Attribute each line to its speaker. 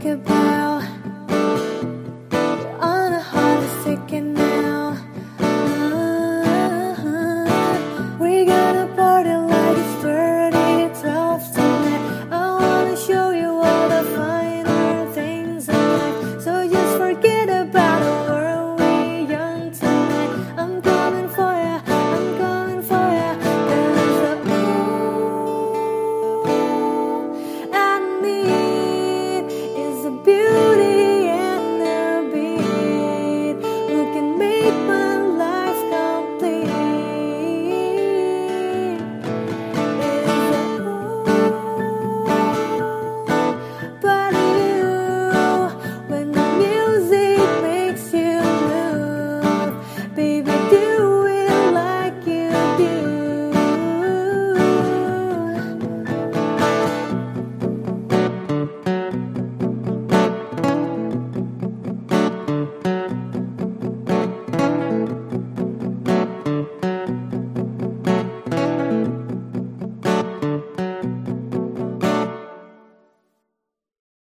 Speaker 1: like